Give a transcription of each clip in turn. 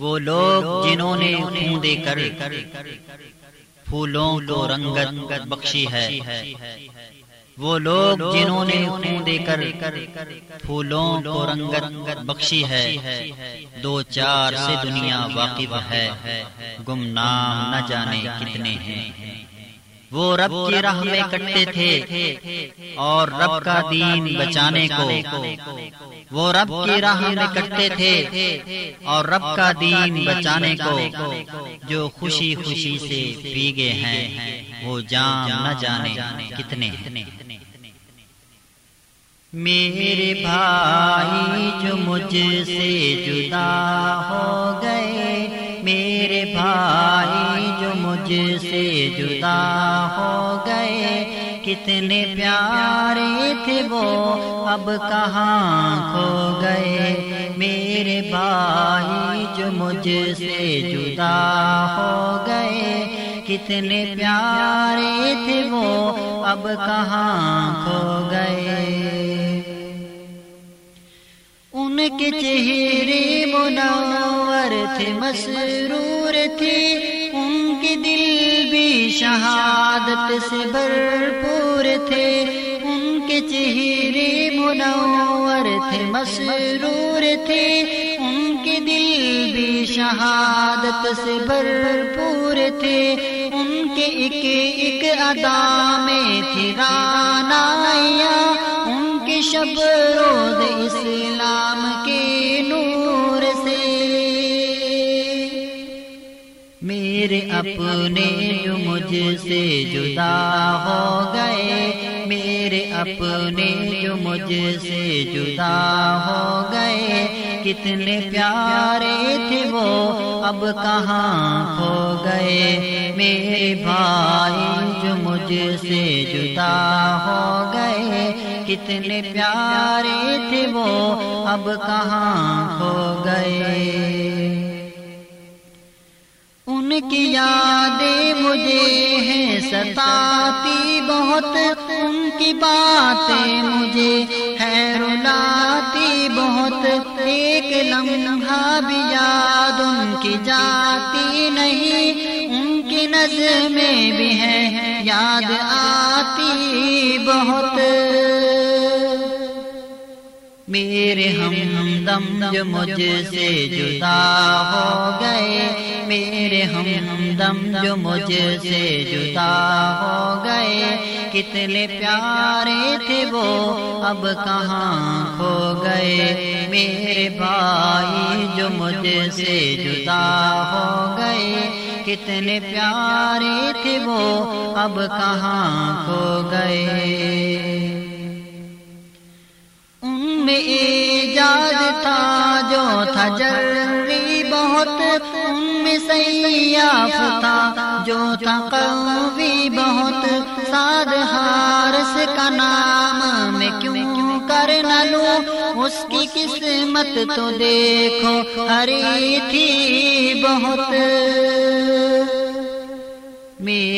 وہ لوگ جنہوں نے خون دے کر پھولوں کو رنگت بخشی ہے۔ وہ لوگ جنہوں نے خون دے کر پھولوں کو رنگت بخشی ہے۔ دو چار سے دنیا واقف ہے۔ گمنام نہ جانے کتنے ہیں۔ وہ رب کی راہ میں کٹتے تھے اور رب کا دین بچانے کو وہ رب کی راہ میں کٹتے تھے اور رب کا دین بچانے کو جو خوشی خوشی سے پیگے ہیں وہ جام نہ جانے کتنے میرے بھائی جو مجھ سے جدا ہو گئے کتنے پیارے تھے وہ۔ اب کہاں کھو گئے؟ میرے بھائی جو مجھ سے جدا ہو گئے۔ کتنے پیارے تھے وہ۔ اب کہاں کھو گئے؟ ان کے چہرے منور تھے، مسرور تھے۔ کے دل بھی شہادت سے بھرپور تھے۔ ان کے چہرے منور تھے، مسرور تھے۔ ان کے دل بھی شہادت سے بھرپور تھے۔ ان کے ایک ایک ادا میں تھی رانایا ان کے شب روز اسلام کے میرے اپنے جو مجھ سے جدا ہو گئے۔ میرے اپنے جو مجھ سے جدا ہو گئے۔ کتنے پیارے تھے وہ، اب کہاں کھو گئے۔ میرے بھائی جو مجھ سے جدا ہو گئے۔ کتنے پیارے تھے وہ، اب کہاں کھو گئے۔ ان کی یادیں مجھے ہیں ستاتی بہت ان کی باتیں مجھے ہے رلاتی بہت، ایک لمحہ بھی یاد ان کی جاتی نہیں، ان کی نظر میں بھی ہے۔ یاد آتی بہت۔ میرے ہم دم جو مجھ سے جدا ہو گئے میرے ہم دم جو مجھ سے جدا ہو گئے۔ کتنے پیارے تھے وہ، اب کہاں کھو گئے۔ میرے بھائی جو مجھ سے جدا ہو گئے۔ کتنے پیارے تھے وہ، اب کہاں کھو گئے۔ ان میں ایجاد تھا جو تھا جری بہت۔ ان میں جو تھا بہت ساد حارس کا نام میں کیوں کر نہ لوں؟ اس کی قسمت تو دیکھو، ہری تھی بہت۔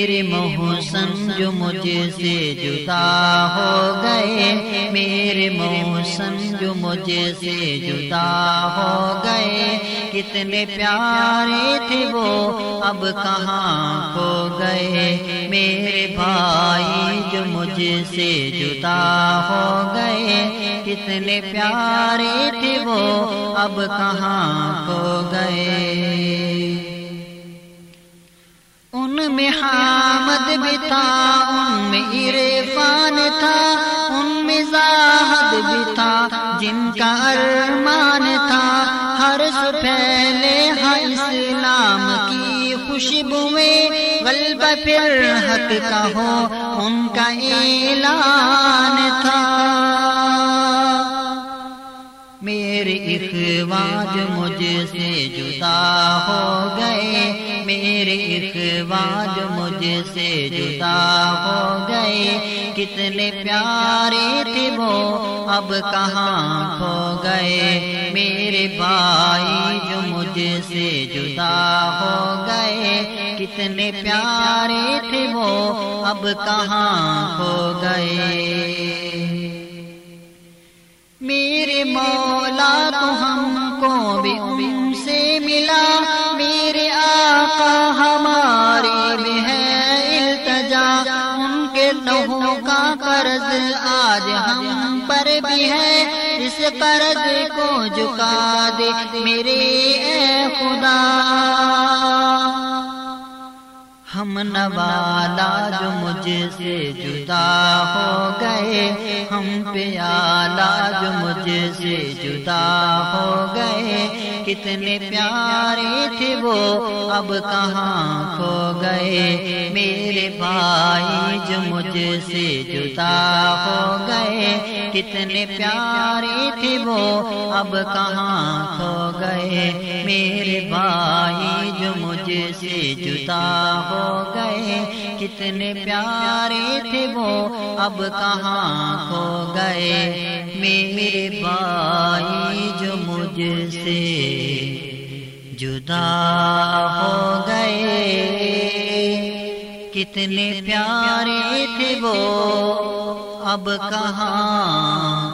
میرے محسن جو مجھ سے جدا ہو گئے، میرے محسن جو مجھ سے جدا ہو گئے۔ کتنے پیارے تھے وہ، اب کہاں کھو گئے؟ میرے بھائی جو مجھ سے جدا ہو گئے۔ کتنے پیارے تھے وہ، اب کہاں کھو گئے؟ ان میں حامد بھی تھا ان میں عرفان تھا، ان میں زاہد بھی تھا، جن کا ارمان تھا۔ ہر پھیلے ہاں اسلام کی خوشبو میں غلبہ پھر حق کا ہو، ان کا اعلان تھا۔ میرے اخواج مجھ سے جدا اخواج مجھ سے جدا ہو گئے۔ کتنے پیارے تھے وہ۔ اب کہاں کھو گئے۔ میرے بھائی جو مجھ سے جدا ہو گئے۔ کتنے پیارے تھے وہ۔ اب کہاں کھو گئے۔ میرے مولا تو بھی ہے اس قرض کو جکا دے میرے اے خدا۔ ہم نوالا جو مجھ سے جدا ہو گئے، ہم پیالہ جو مجھ سے جدا ہو گئے۔ کتنے پیارے تھے وہ، اب کہاں کھو گئے۔ میرے بھائی جو مجھ سے جدا ہو گئے۔ کتنے پیارے تھے وہ، اب کہاں کھو گئے۔ میرے بھائی مجھ سے جدا ہو گئے۔ کتنے پیارے تھے وہ۔ اب کہاں کھو گئے؟ میرے بھائی جو مجھ سے جدا ہو گئے۔ کتنے پیارے تھے وہ۔ اب کہاں